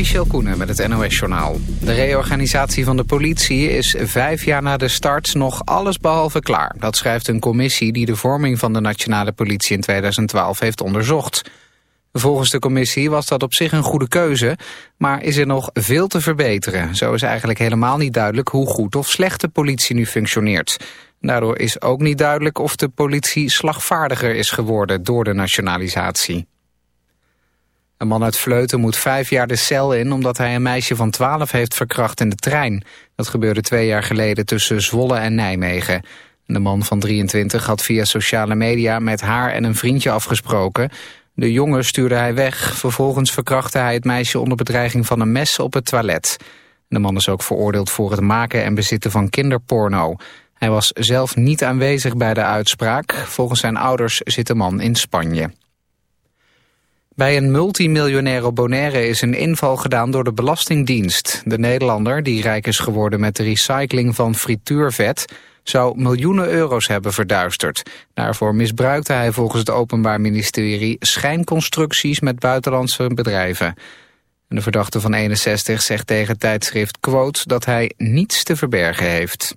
Michel Koenen met het NOS-journaal. De reorganisatie van de politie is vijf jaar na de start nog allesbehalve klaar. Dat schrijft een commissie die de vorming van de nationale politie in 2012 heeft onderzocht. Volgens de commissie was dat op zich een goede keuze, maar is er nog veel te verbeteren. Zo is eigenlijk helemaal niet duidelijk hoe goed of slecht de politie nu functioneert. Daardoor is ook niet duidelijk of de politie slagvaardiger is geworden door de nationalisatie. Een man uit Vleuten moet vijf jaar de cel in omdat hij een meisje van twaalf heeft verkracht in de trein. Dat gebeurde twee jaar geleden tussen Zwolle en Nijmegen. De man van 23 had via sociale media met haar en een vriendje afgesproken. De jongen stuurde hij weg. Vervolgens verkrachtte hij het meisje onder bedreiging van een mes op het toilet. De man is ook veroordeeld voor het maken en bezitten van kinderporno. Hij was zelf niet aanwezig bij de uitspraak. Volgens zijn ouders zit de man in Spanje. Bij een multimiljonaire Bonaire is een inval gedaan door de Belastingdienst. De Nederlander, die rijk is geworden met de recycling van frituurvet... zou miljoenen euro's hebben verduisterd. Daarvoor misbruikte hij volgens het Openbaar Ministerie... schijnconstructies met buitenlandse bedrijven. De verdachte van 61 zegt tegen tijdschrift Quote... dat hij niets te verbergen heeft.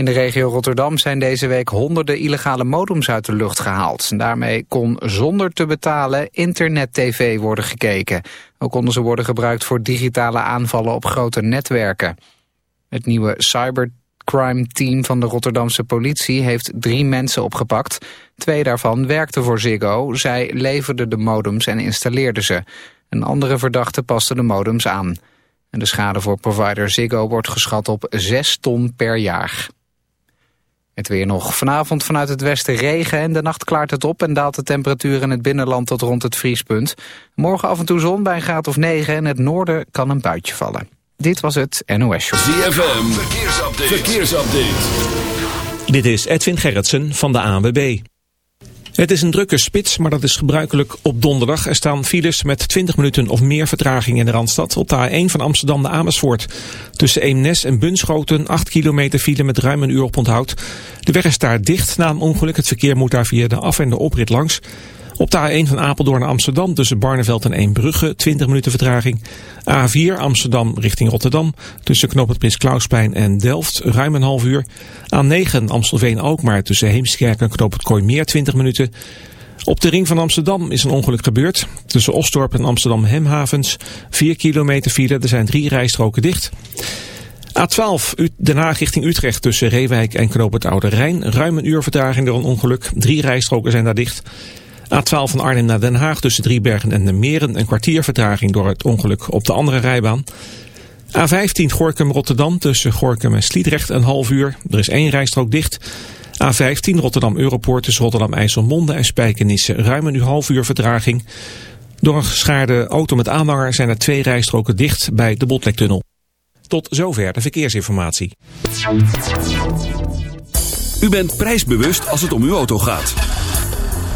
In de regio Rotterdam zijn deze week honderden illegale modems uit de lucht gehaald. Daarmee kon zonder te betalen internet-tv worden gekeken. Ook konden ze worden gebruikt voor digitale aanvallen op grote netwerken. Het nieuwe cybercrime-team van de Rotterdamse politie heeft drie mensen opgepakt. Twee daarvan werkten voor Ziggo. Zij leverden de modems en installeerden ze. Een andere verdachte paste de modems aan. En de schade voor provider Ziggo wordt geschat op 6 ton per jaar. Het weer nog. Vanavond vanuit het westen regen en de nacht klaart het op... en daalt de temperatuur in het binnenland tot rond het vriespunt. Morgen af en toe zon bij een graad of 9 en het noorden kan een buitje vallen. Dit was het NOS Show. ZFM, verkeersupdate. verkeersupdate. Dit is Edwin Gerritsen van de ANWB. Het is een drukke spits, maar dat is gebruikelijk op donderdag. Er staan files met 20 minuten of meer vertraging in de Randstad. Op de A1 van Amsterdam naar Amersfoort. Tussen Eemnes en Bunschoten 8 kilometer file met ruim een uur op onthoud. De weg is daar dicht na een ongeluk. Het verkeer moet daar via de af- en de oprit langs. Op de A1 van Apeldoorn naar Amsterdam tussen Barneveld en Eembrugge 20 minuten vertraging. A4 Amsterdam richting Rotterdam tussen Knoop het Prins Klausplein en Delft ruim een half uur. A9 Amstelveen ook maar tussen Heemskerk en Knoop het Kooimeer 20 minuten. Op de ring van Amsterdam is een ongeluk gebeurd. Tussen Osdorp en Amsterdam Hemhavens 4 kilometer file. Er zijn drie rijstroken dicht. A12 Den Haag richting Utrecht tussen Reewijk en Knoop het Oude Rijn. Ruim een uur vertraging door een ongeluk. Drie rijstroken zijn daar dicht. A12 van Arnhem naar Den Haag tussen Driebergen en de Meren. Een kwartier vertraging door het ongeluk op de andere rijbaan. A15 Gorkum-Rotterdam tussen Gorkum en Sliedrecht een half uur. Er is één rijstrook dicht. A15 Rotterdam-Europoort tussen Rotterdam-IJsselmonde en Spijkenisse. Ruim een half uur vertraging. Door een geschaarde auto met aanhanger zijn er twee rijstroken dicht bij de Botlektunnel. Tot zover de verkeersinformatie. U bent prijsbewust als het om uw auto gaat.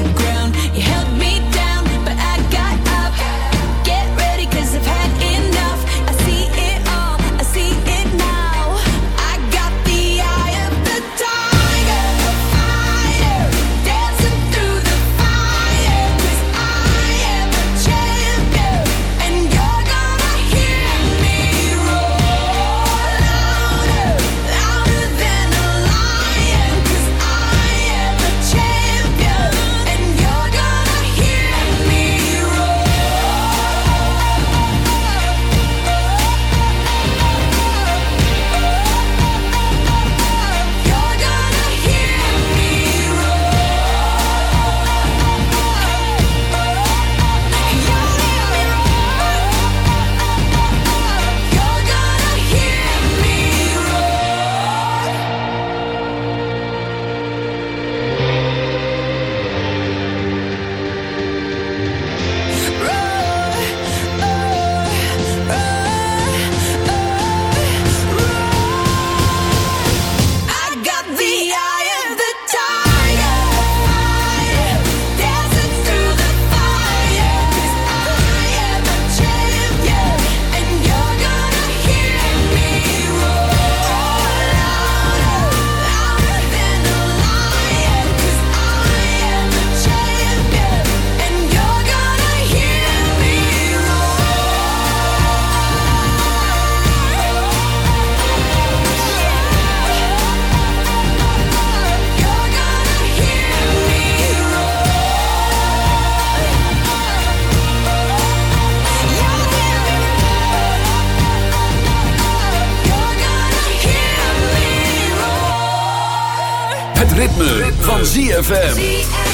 the ground. You ritme, van ZFM.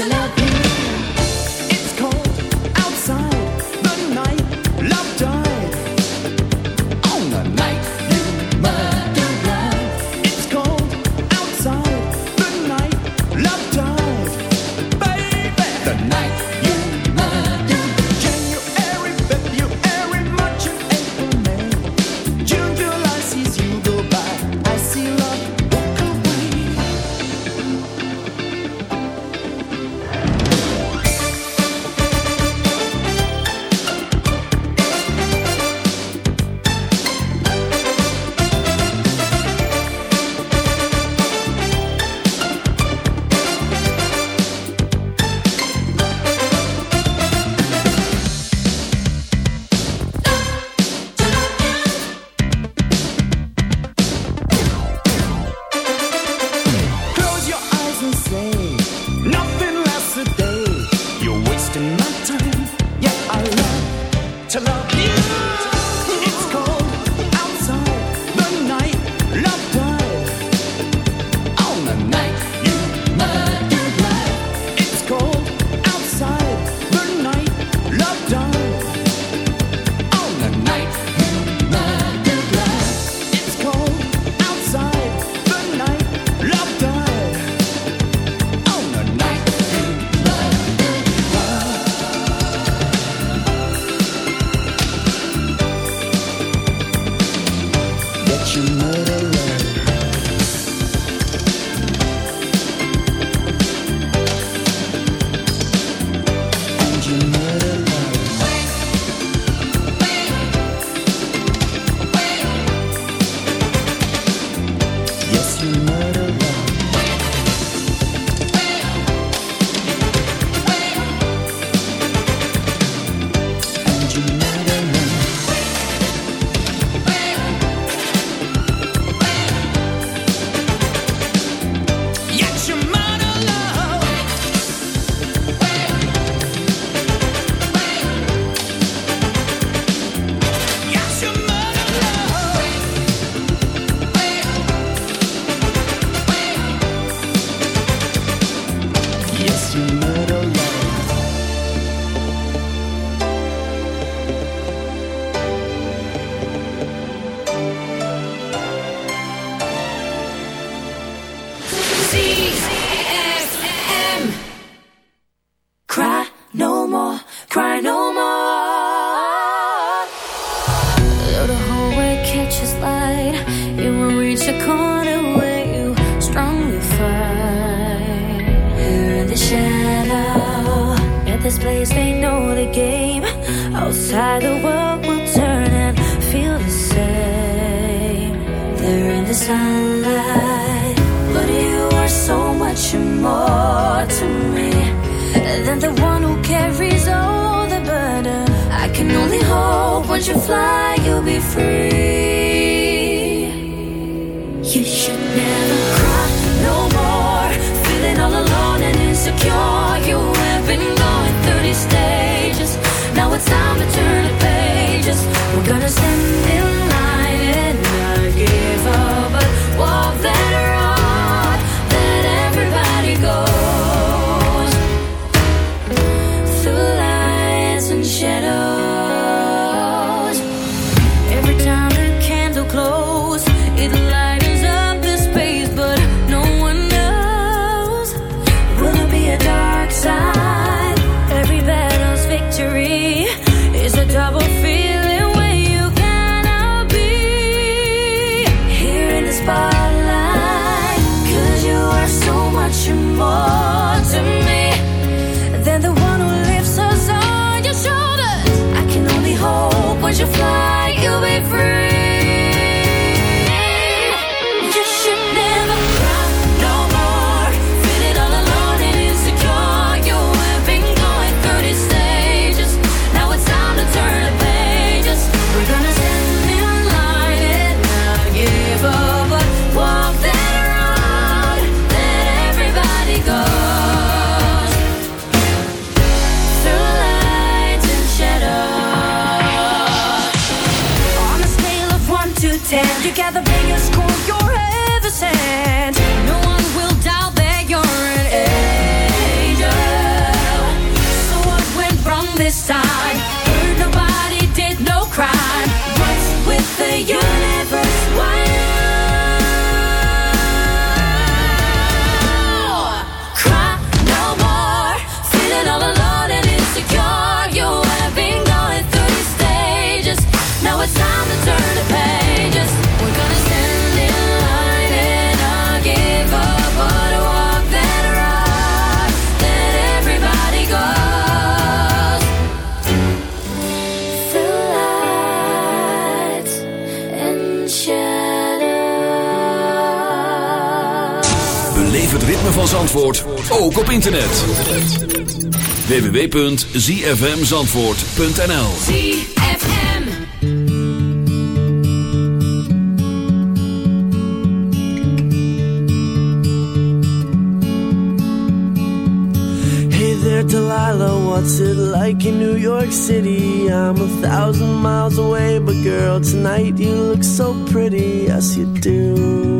To love. Van Zandvoort, ook op internet. www.zfmzandvoort.nl ZFM. Hey there, Delilah, what's it like in New York City? I'm a thousand miles away, but girl, tonight you look so pretty, yes you do.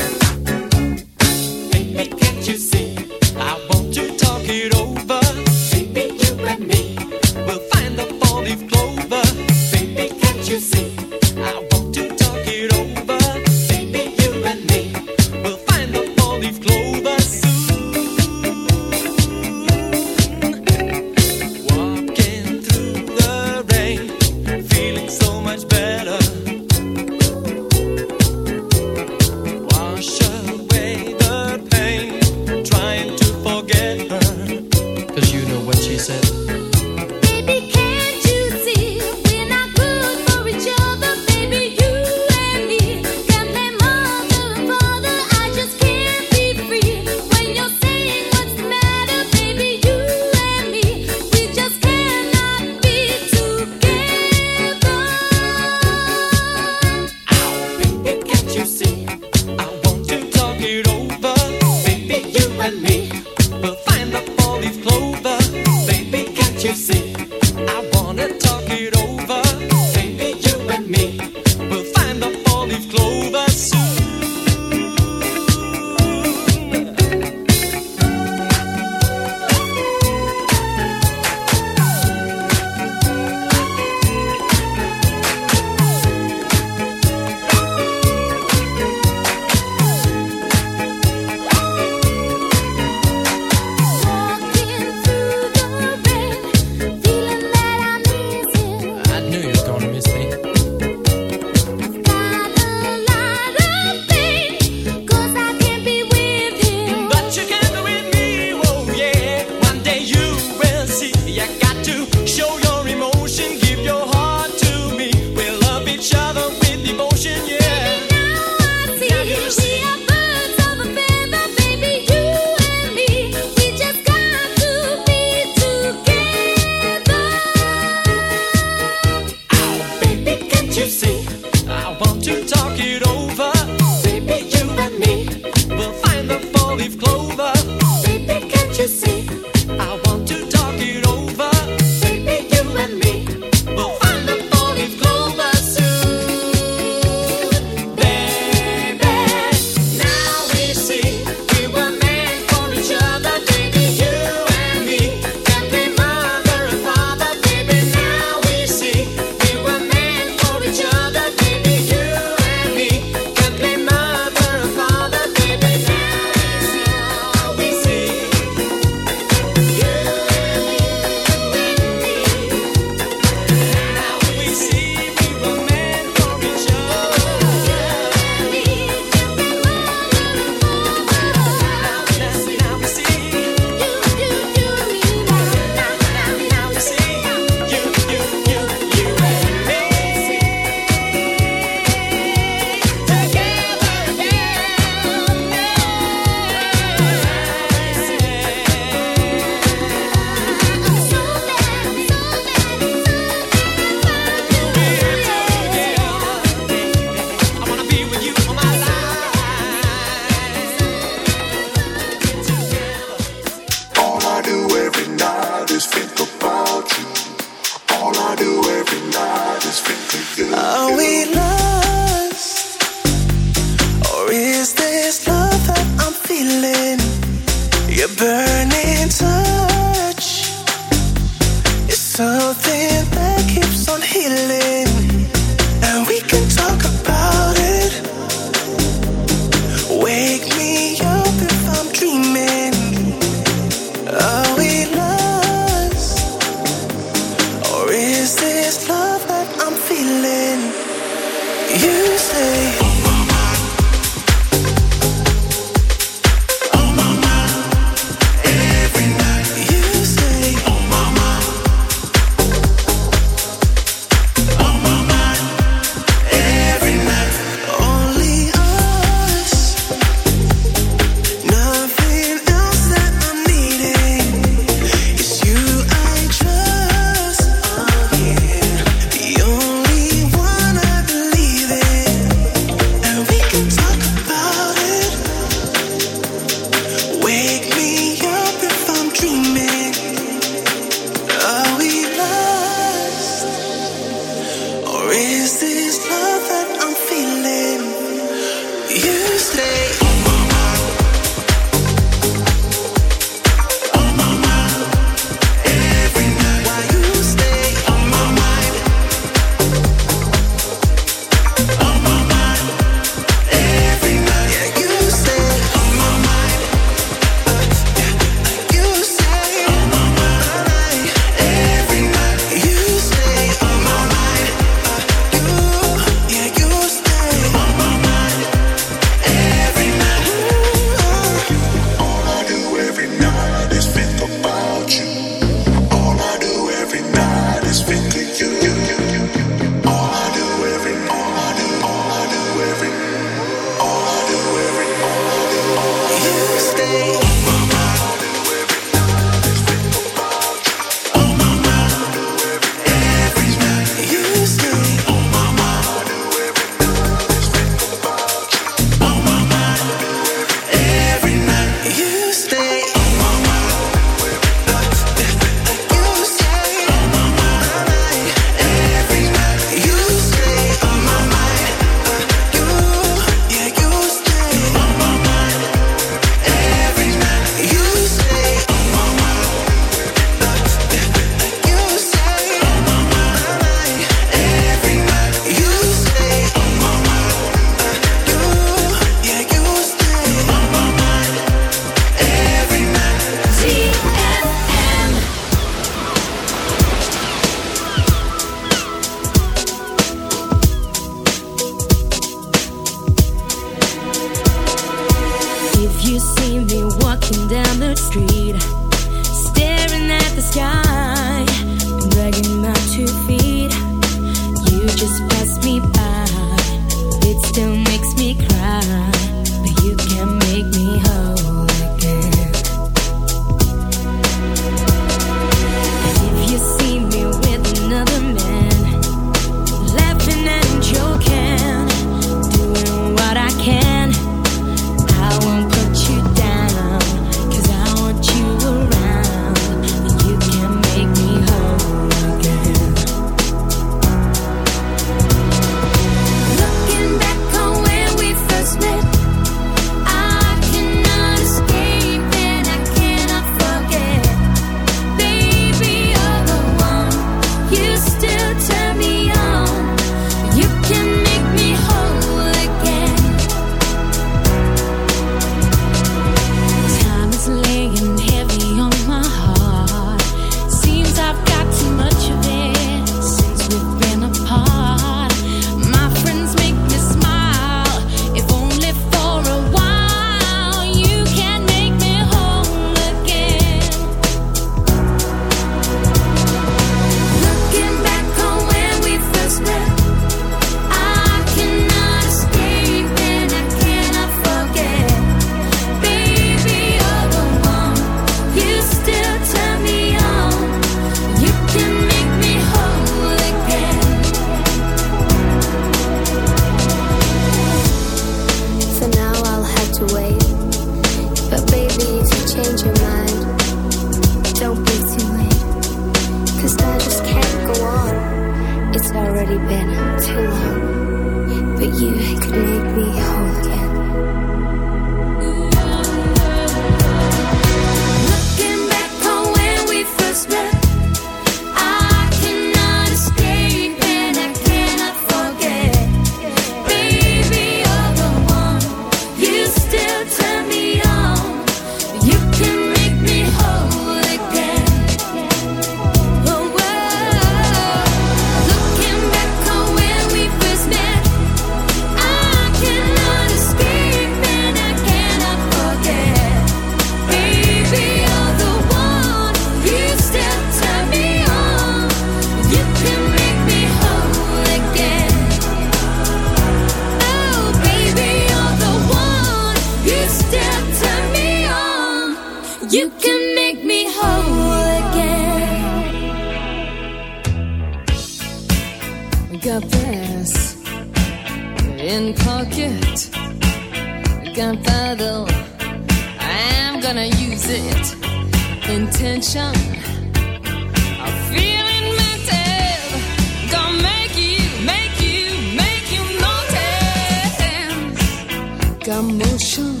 I'm motion,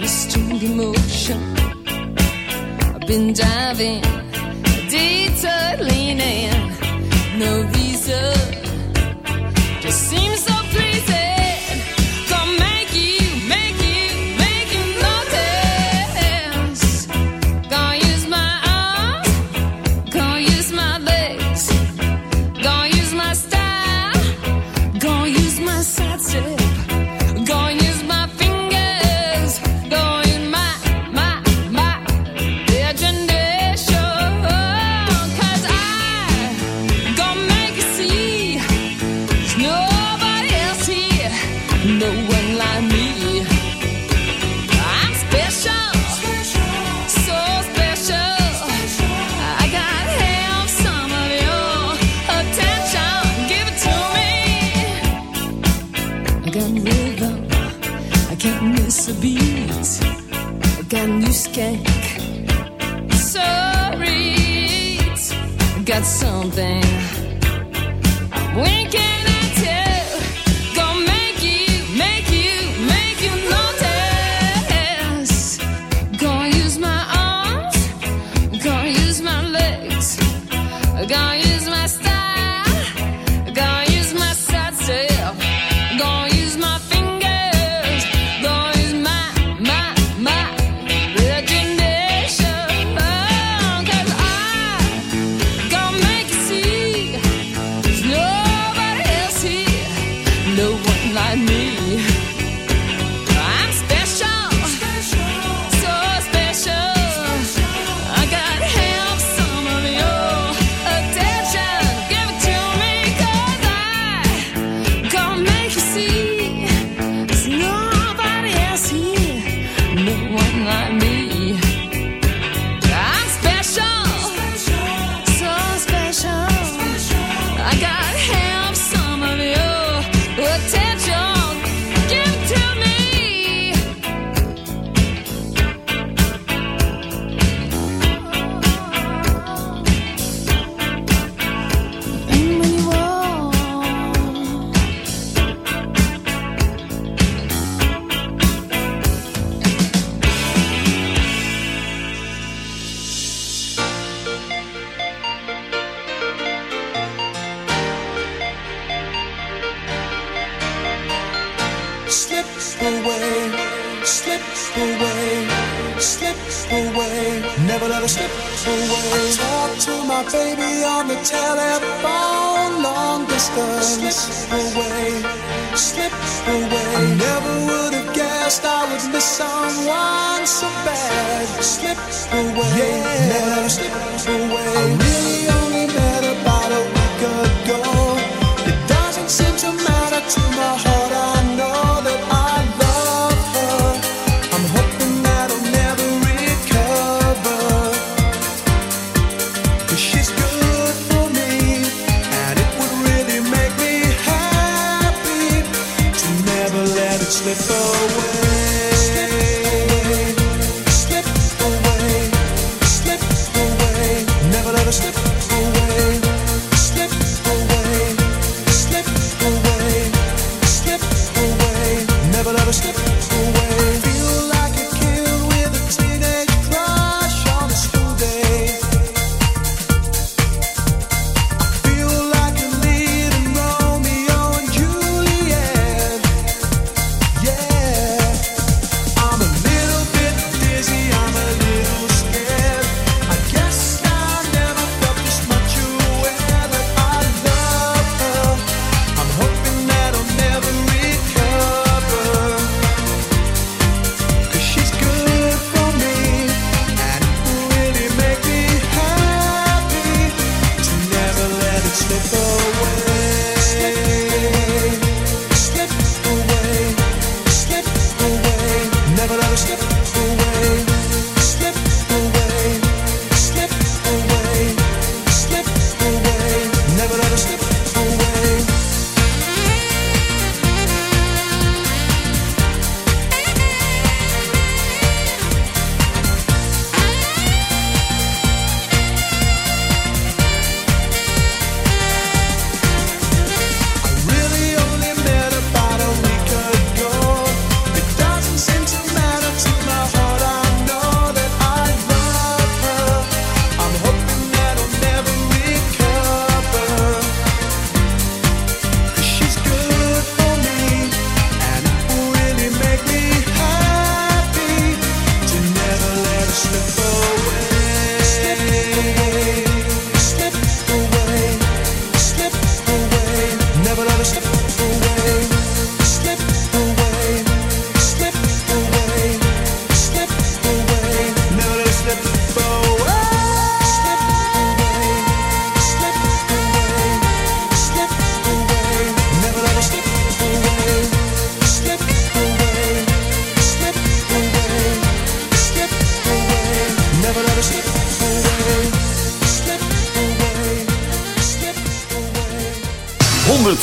restrained emotion. I've been diving, detour no reason. something.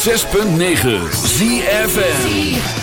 106.9 ZFM.